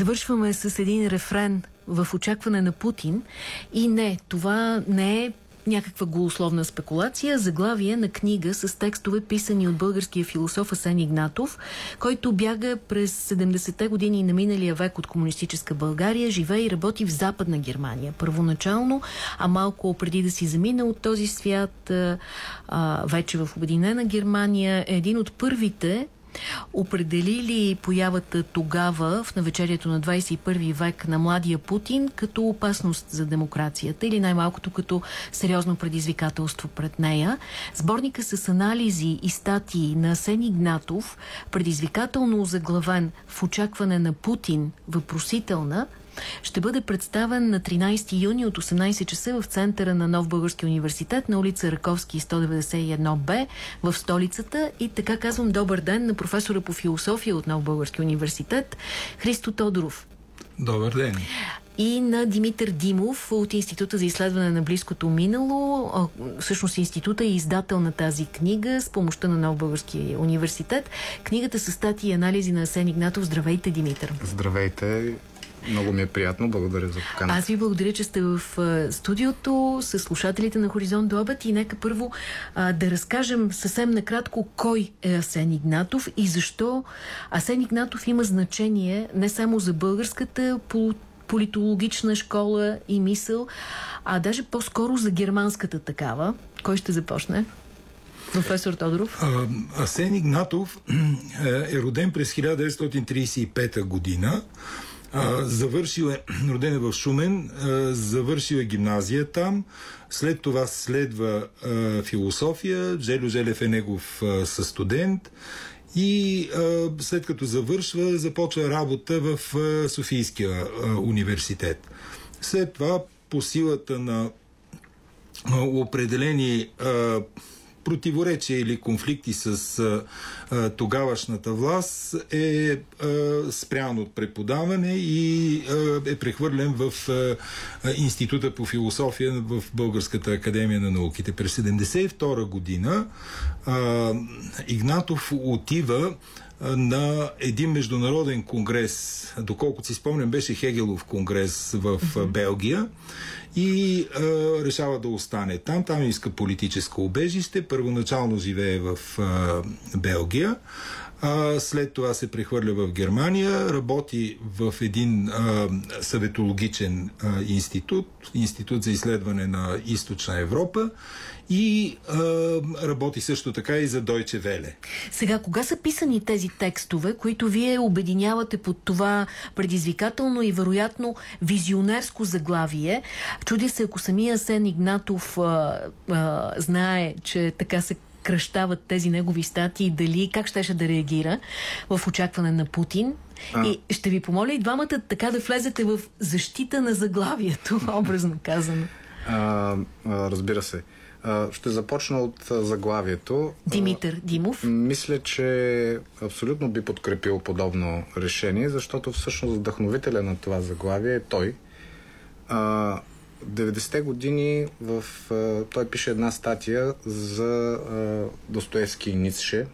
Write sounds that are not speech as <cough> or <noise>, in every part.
Завършваме с един рефрен в очакване на Путин. И не, това не е някаква голословна спекулация, заглавие на книга с текстове писани от българския философ Асен Игнатов, който бяга през 70-те години на миналия век от комунистическа България, живее и работи в Западна Германия. Първоначално, а малко преди да си замина от този свят, а, вече в Обединена Германия, е един от първите определили появата тогава, в навечерието на 21 век на младия Путин, като опасност за демокрацията или най-малкото като сериозно предизвикателство пред нея. Сборника с анализи и статии на Асен Игнатов, предизвикателно заглавен в очакване на Путин, въпросителна, ще бъде представен на 13 юни от 18 часа в центъра на Нов Български университет на улица Раковски 191Б в столицата. И така казвам добър ден на професора по философия от Нов Български университет Христо Тодоров. Добър ден и на Димитър Димов от Института за изследване на близкото минало. Всъщност института е издател на тази книга с помощта на Нов Български университет. Книгата с статии и анализи на Асен Игнатов. Здравейте, Димитър. Здравейте. Много ми е приятно. Благодаря за поканата. Аз ви благодаря, че сте в студиото с слушателите на Хоризонт до обед и нека първо а, да разкажем съвсем накратко кой е Асен Игнатов и защо Асен Игнатов има значение не само за българската политологична школа и мисъл, а даже по-скоро за германската такава. Кой ще започне? Професор Тодоров. Асен Игнатов е роден през 1935 година а, завършил е, <clears throat> роден е в Шумен, завършил е гимназия там, след това следва философия, Желю Желев е негов със студент и а, след като завършва, започва работа в а, Софийския а, университет. След това по силата на а, определени а, противоречия или конфликти с а, тогавашната власт е а, спрян от преподаване и а, е прехвърлен в а, Института по философия в Българската академия на науките. През 1972 година а, Игнатов отива на един международен конгрес, доколкото си спомням, беше Хегелов конгрес в Белгия и а, решава да остане там. Там иска политическо убежище. Първоначално живее в а, Белгия. А, след това се прехвърля в Германия, работи в един а, съветологичен а, институт, институт за изследване на източна Европа и а, работи също така и за Deutsche Welle. Сега, кога са писани тези текстове, които вие обединявате под това предизвикателно и вероятно визионерско заглавие? Чуди се, ако самия Сен Игнатов а, а, знае, че така се кръщават тези негови статии, дали как щеше да реагира в очакване на Путин. А. И ще ви помоля и двамата така да влезете в защита на заглавието, <laughs> образно казано. А, а, разбира се. Ще започна от заглавието. Димитър Димов. Мисля, че абсолютно би подкрепил подобно решение, защото всъщност вдъхновителя на това заглавие е той. А, 90-те години в, той пише една статия за Достоевски и Ницше,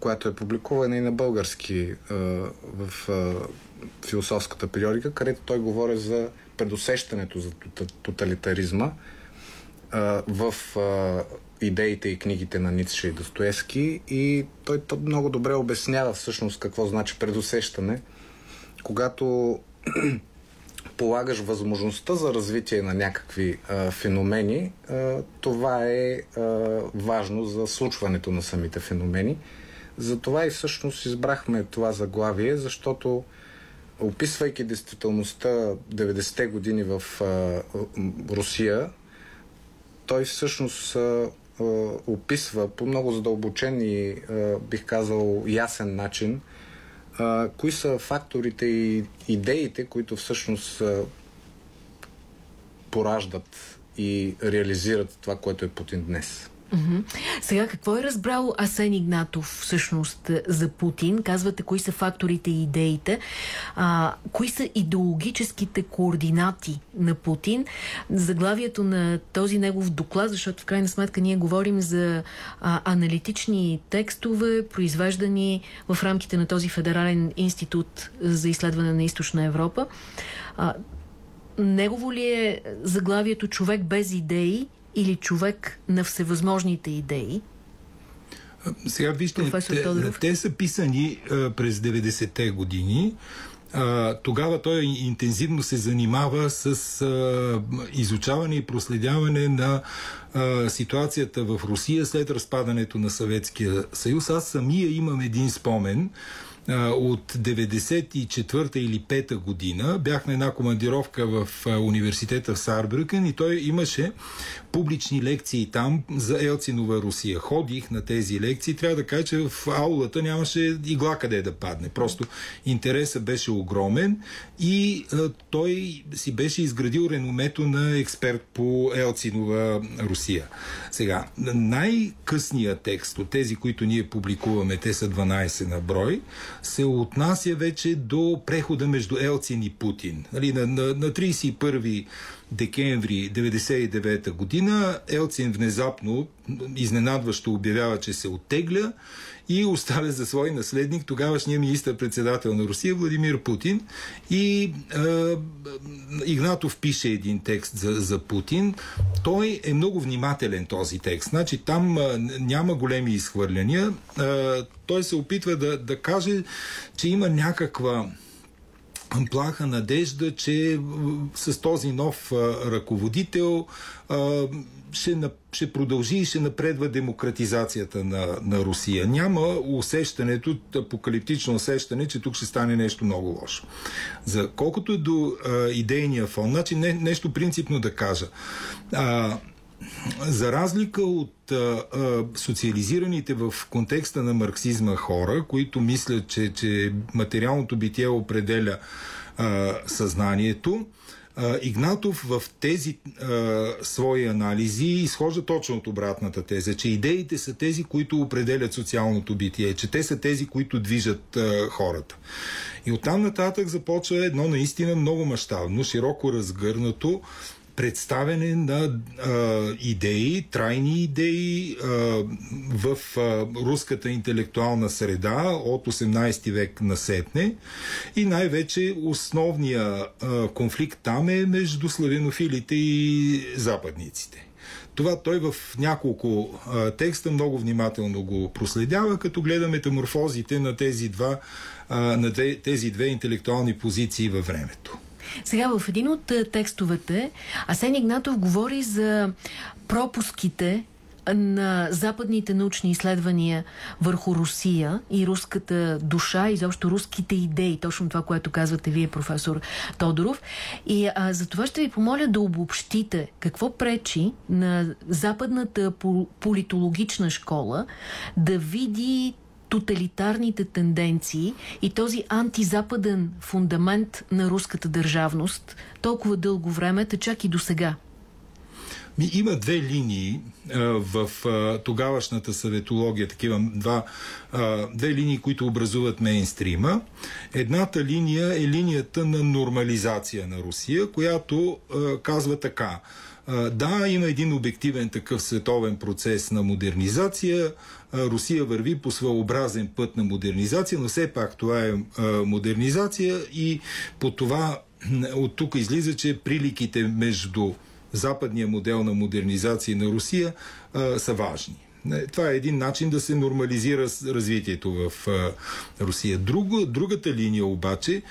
която е публикувана и на български в философската периодика, където той говори за предусещането за тоталитаризма в а, идеите и книгите на Ницше и Достоевски и той много добре обяснява всъщност какво значи предусещане, когато <clears throat> полагаш възможността за развитие на някакви а, феномени, а, това е а, важно за случването на самите феномени. Затова и всъщност избрахме това заглавие, защото описвайки действителността 90-те години в а, Русия, той всъщност описва по много задълбочен и бих казал ясен начин кои са факторите и идеите, които всъщност пораждат и реализират това, което е Путин днес. Сега, какво е разбрал Асен Игнатов всъщност за Путин? Казвате, кои са факторите и идеите. А, кои са идеологическите координати на Путин? Заглавието на този негов доклад, защото в крайна сметка ние говорим за а, аналитични текстове, произвеждани в рамките на този Федерален институт за изследване на Източна Европа. А, негово ли е заглавието човек без идеи или човек на всевъзможните идеи? Сега вижте, те, те са писани а, през 90-те години. А, тогава той интензивно се занимава с а, изучаване и проследяване на а, ситуацията в Русия след разпадането на Съветския съюз. Аз самия имам един спомен от 94-та или 5-та година бях на една командировка в университета в Сарбрюкен и той имаше публични лекции там за Елцинова Русия. Ходих на тези лекции. Трябва да кажа, че в аулата нямаше игла къде да падне. Просто интересът беше огромен и а, той си беше изградил реномето на експерт по Елцинова Русия. Сега, най-късният текст от тези, които ние публикуваме, те са 12 на брой, се отнася вече до прехода между Елцин и Путин. Нали, на, на, на 31 декември 1999 година Елцин внезапно, изненадващо обявява, че се оттегля и оставя за свой наследник тогавашния министър-председател на Русия Владимир Путин. И е, Игнатов пише един текст за, за Путин. Той е много внимателен този текст. Значи там няма големи изхвърляния. Е, той се опитва да, да каже, че има някаква плаха надежда, че с този нов ръководител ще, ще продължи и ще напредва демократизацията на, на Русия. Няма усещането, апокалиптично усещане, че тук ще стане нещо много лошо. За колкото е до а, идейния фон, значи не, нещо принципно да кажа. А, за разлика от а, социализираните в контекста на марксизма хора, които мислят, че, че материалното битие определя а, съзнанието, а, Игнатов в тези а, свои анализи изхожда точно от обратната теза, че идеите са тези, които определят социалното битие, че те са тези, които движат а, хората. И оттам нататък започва едно наистина много мащабно, широко разгърнато представяне на а, идеи, трайни идеи а, в а, руската интелектуална среда от 18 век насетне и най-вече основния а, конфликт там е между славянофилите и западниците. Това той в няколко а, текста много внимателно го проследява, като гледа метаморфозите на тези, два, а, на тези две интелектуални позиции във времето. Сега в един от текстовете Асен Игнатов говори за пропуските на западните научни изследвания върху Русия и руската душа, изобщо руските идеи, точно това, което казвате вие, професор Тодоров. И а, за това ще ви помоля да обобщите какво пречи на западната политологична школа да види тоталитарните тенденции и този антизападен фундамент на руската държавност толкова дълго време, чак и до сега? Ми, има две линии а, в а, тогавашната съветология, такива два, а, две линии, които образуват мейнстрима. Едната линия е линията на нормализация на Русия, която а, казва така. Да, има един обективен такъв световен процес на модернизация. Русия върви по своеобразен път на модернизация, но все пак това е модернизация и по това от тук излиза, че приликите между западния модел на модернизация на Русия са важни. Това е един начин да се нормализира развитието в Русия. Друго, другата линия обаче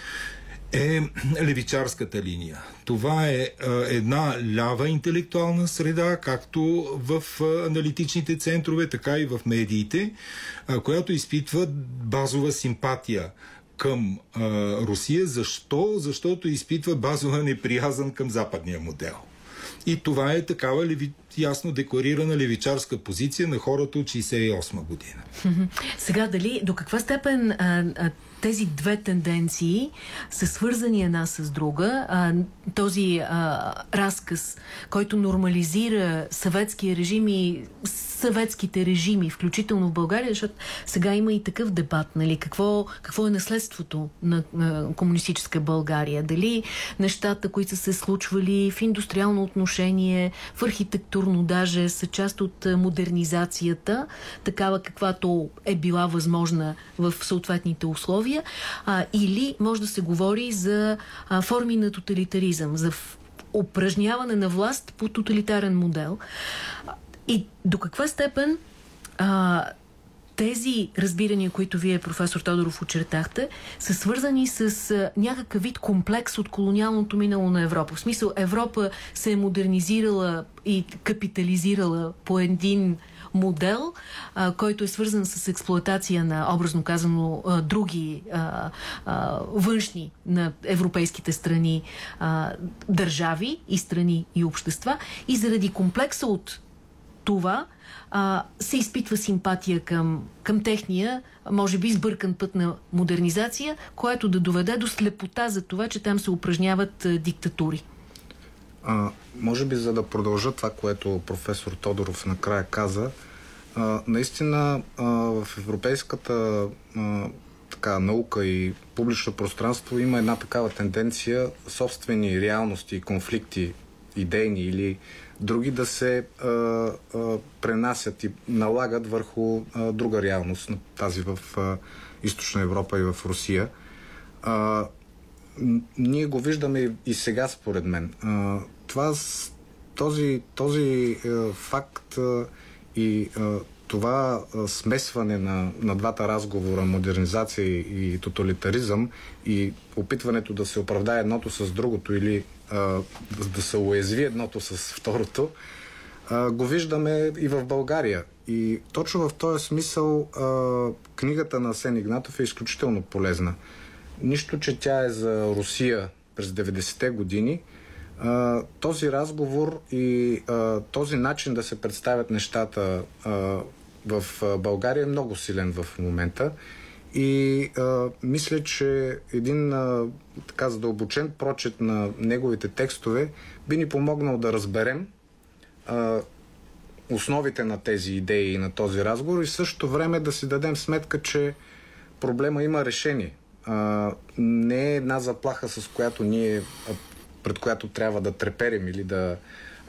е левичарската линия. Това е една лява интелектуална среда, както в аналитичните центрове, така и в медиите, която изпитва базова симпатия към Русия. Защо? Защото изпитва базова неприязан към западния модел. И това е такава леви, ясно декларирана левичарска позиция на хората от 68 година. <laughs> Сега дали до каква степен а, а, тези две тенденции са свързани една с друга. А, този а, разказ, който нормализира съветския режим и съветските режими, включително в България, защото сега има и такъв дебат, нали, какво, какво е наследството на, на комунистическа България. Дали нещата, които са се случвали в индустриално отношение, в архитектурно даже, са част от модернизацията, такава каквато е била възможна в съответните условия, а, или може да се говори за а, форми на тоталитаризъм, за упражняване на власт по тоталитарен модел. И до каква степен а, тези разбирания, които вие, професор Тодоров, очертахте, са свързани с а, някакъв вид комплекс от колониалното минало на Европа. В смисъл, Европа се е модернизирала и капитализирала по един модел, а, който е свързан с експлуатация на, образно казано, а, други а, а, външни на европейските страни а, държави и страни и общества и заради комплекса от това а, се изпитва симпатия към, към техния, може би сбъркан път на модернизация, което да доведе до слепота за това, че там се упражняват а, диктатури. А, може би за да продължа това, което професор Тодоров накрая каза, а, наистина а, в европейската а, така, наука и публично пространство има една такава тенденция собствени реалности и конфликти, идейни или други да се а, а, пренасят и налагат върху а, друга реалност, тази в а, Източна Европа и в Русия. А, ние го виждаме и, сега, според мен. А, това, този, този а, факт а, и а, това а, смесване на, на двата разговора, модернизация и, и тоталитаризъм и опитването да се оправдае едното с другото или а, да се уязви едното с второто, а, го виждаме и в България. И точно в този смисъл а, книгата на Сен Игнатов е изключително полезна. Нищо, че тя е за Русия през 90-те години, а, този разговор и а, този начин да се представят нещата а, в България е много силен в момента. И а, мисля, че един а, така задълбочен прочет на неговите текстове би ни помогнал да разберем а, основите на тези идеи и на този разговор и в същото време да си дадем сметка, че проблема има решение. А, не е една заплаха, с която ние, пред която трябва да треперим или да,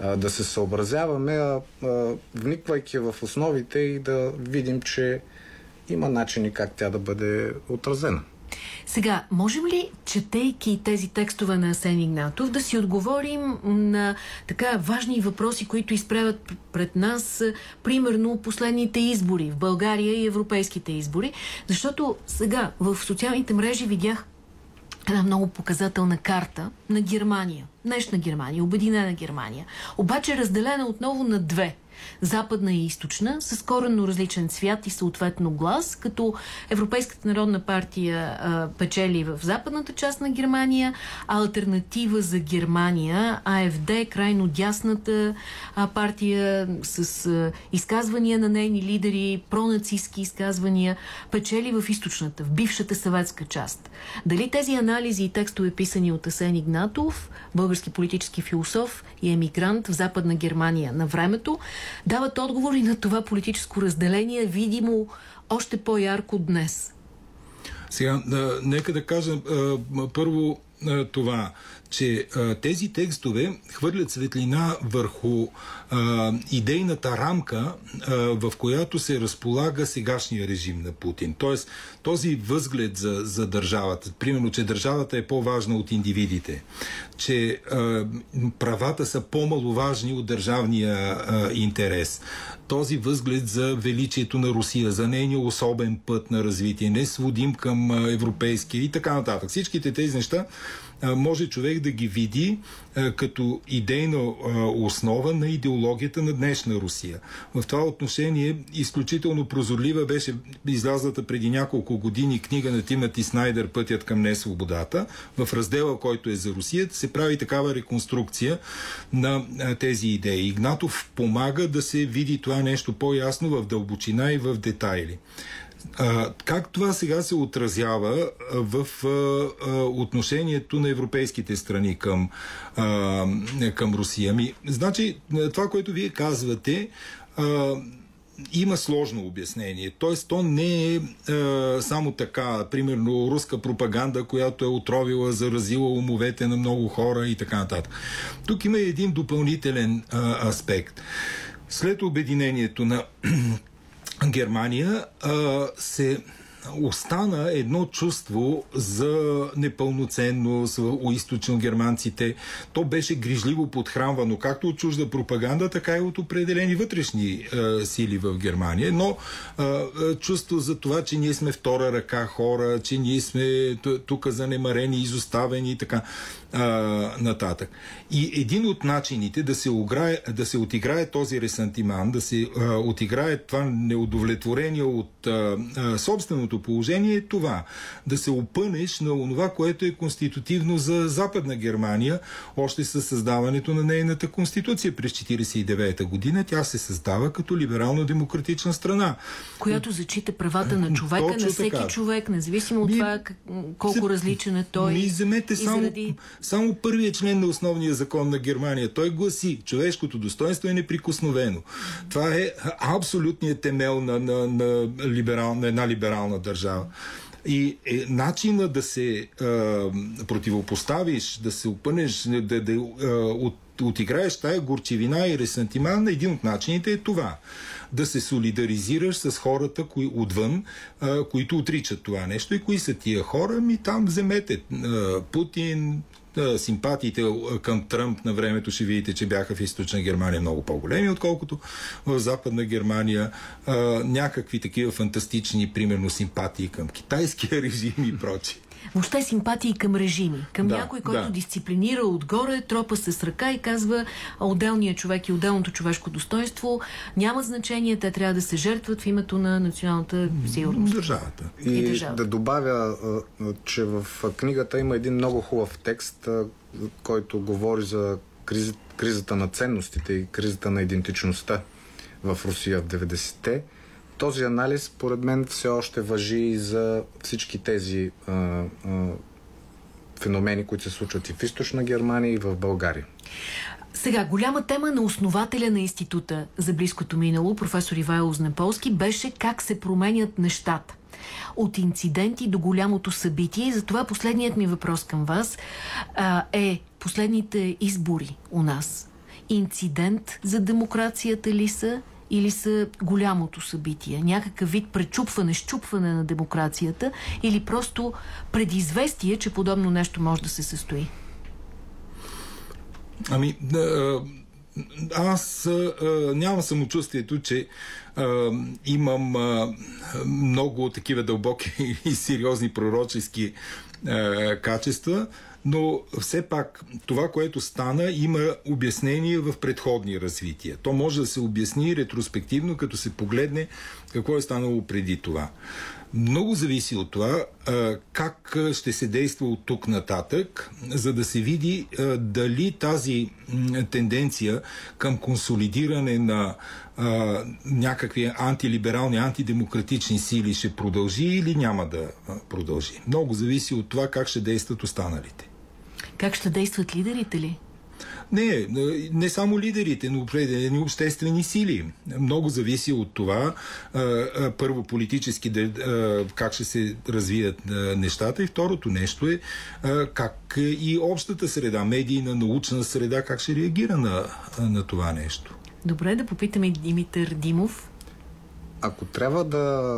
а, да се съобразяваме, а, а вниквайки в основите и да видим, че има начини как тя да бъде отразена. Сега, можем ли, четейки тези текстове на Асен Игнатов, да си отговорим на така важни въпроси, които изправят пред нас, примерно последните избори в България и европейските избори? Защото сега в социалните мрежи видях една много показателна карта на Германия. Днешна Германия, обединена Германия. Обаче разделена отново на две – западна и източна, с коренно различен цвят и съответно глас, като Европейската народна партия а, печели в западната част на Германия, а альтернатива за Германия, АФД, крайно дясната а, партия с а, изказвания на нейни лидери, пронацистски изказвания, печели в източната, в бившата съветска част. Дали тези анализи и текстове писани от Асен Игнатов, български политически философ и емигрант в Западна Германия на времето, дават отговори на това политическо разделение, видимо още по-ярко днес. Сега, нека да кажа а, първо това, че а, тези текстове хвърлят светлина върху а, идейната рамка, а, в която се разполага сегашния режим на Путин. Тоест, този възглед за, за държавата, примерно, че държавата е по-важна от индивидите, че а, правата са по-маловажни от държавния а, интерес, този възглед за величието на Русия, за нейния особен път на развитие, не сводим към европейския и така нататък. Всичките тези неща може човек да ги види като идейна основа на идеологията на днешна Русия. В това отношение изключително прозорлива беше излязлата преди няколко години книга на Тимати Снайдер Пътят към несвободата. В раздела, който е за Русия, се прави такава реконструкция на тези идеи. Игнатов помага да се види това нещо по-ясно в дълбочина и в детайли. А, как това сега се отразява в а, отношението на европейските страни към, а, към Русия? Ми, значи, това, което вие казвате, а, има сложно обяснение. Тоест, то не е, е само така, примерно, руска пропаганда, която е отровила, заразила умовете на много хора и така нататък. Тук има един допълнителен е, аспект. След обединението на Германия е, се остана едно чувство за непълноценност у източно-германците. То беше грижливо подхранвано както от чужда пропаганда, така и от определени вътрешни е, сили в Германия. Но е, чувство за това, че ние сме втора ръка хора, че ние сме тук занемарени, изоставени и така а, нататък. И един от начините да се, ограе, да се отиграе този ресантиман, да се а, отиграе това неудовлетворение от а, а, собственото положение е това. Да се опънеш на това, което е конститутивно за Западна Германия, още със създаването на нейната конституция през 1949 година. Тя се създава като либерално-демократична страна. Която зачита правата на човека, Точно на всеки така. човек, независимо от ми, това колко различен е той. Ми, вземете само, заради... Само първият член на основния закон на Германия. Той гласи, човешкото достоинство е неприкосновено. Това е абсолютният темел на, на, на, либерал, на една либерална държава. И е, начина да се е, противопоставиш, да се опънеш, да, да е, от, отиграеш тая горчевина и ресантиман, един от начините е това да се солидаризираш с хората кои, отвън, а, които отричат това нещо. И кои са тия хора? Ми там вземете а, Путин, симпатиите към Тръмп на времето ще видите, че бяха в източна Германия много по-големи, отколкото в западна Германия. Някакви такива фантастични, примерно, симпатии към китайския <laughs> режим и прочие въобще симпатии към режими, към да, някой, който да. дисциплинира отгоре, тропа се с ръка и казва отделният човек и отделното човешко достоинство няма значение, те трябва да се жертват в името на националната сигурност. Държавата. И, и държавата. да добавя, че в книгата има един много хубав текст, който говори за кризата на ценностите и кризата на идентичността в Русия в 90-те този анализ, според мен, все още въжи и за всички тези а, а, феномени, които се случват и в източна Германия, и в България. Сега, голяма тема на основателя на института за близкото минало, професор Ивайло Знеполски, беше как се променят нещата. От инциденти до голямото събитие. Затова последният ми въпрос към вас а, е последните избори у нас. Инцидент за демокрацията ли са или са голямото събитие? Някакъв вид пречупване, щупване на демокрацията или просто предизвестие, че подобно нещо може да се състои? Ами, аз а, нямам самочувствието, че а, имам а, много такива дълбоки <laughs> и сериозни пророчески а, качества но все пак това, което стана, има обяснение в предходни развития. То може да се обясни ретроспективно, като се погледне какво е станало преди това. Много зависи от това как ще се действа от тук нататък, за да се види дали тази тенденция към консолидиране на някакви антилиберални, антидемократични сили ще продължи или няма да продължи. Много зависи от това как ще действат останалите. Как ще действат лидерите ли? Не, не само лидерите, но определени обществени сили. Много зависи от това, първо политически, как ще се развият нещата и второто нещо е как и общата среда, медийна, научна среда, как ще реагира на, на това нещо. Добре, да попитаме Димитър Димов. Ако трябва да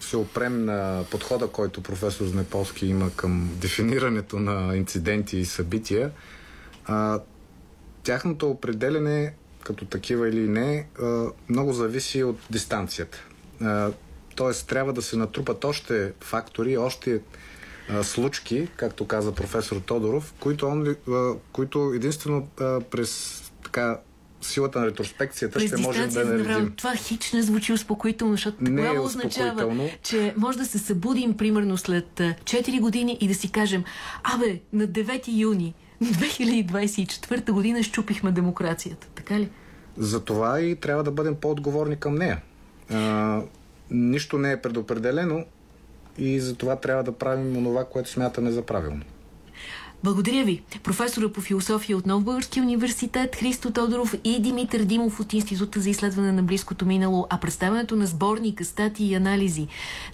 се опрем на подхода, който професор Знеполски има към дефинирането на инциденти и събития, а, тяхното определене като такива или не, а, много зависи от дистанцията. А, тоест, трябва да се натрупат още фактори, още а, случки, както каза професор Тодоров, които, он, а, които единствено а, през така силата на ретроспекцията През ще можем да наредим. Това хич не звучи успокоително, защото не е означава, че може да се събудим примерно след 4 години и да си кажем, абе, на 9 юни 2024 година щупихме демокрацията. Така ли? Затова и трябва да бъдем по-отговорни към нея. А, нищо не е предопределено и за това трябва да правим онова, което смятаме за правилно. Благодаря ви. Професора по философия от Нов Български университет Христо Тодоров и Димитър Димов от Института за изследване на близкото минало, а представянето на сборника, статии и анализи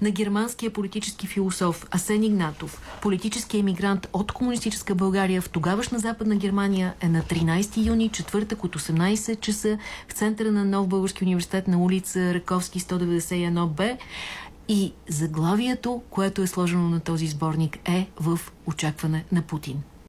на германския политически философ Асен Игнатов, политически емигрант от комунистическа България в тогавашна Западна Германия е на 13 юни, четвъртък от 18 часа в центъра на Нов Български университет на улица Раковски 191Б. И заглавието, което е сложено на този сборник е в очакване на Путин.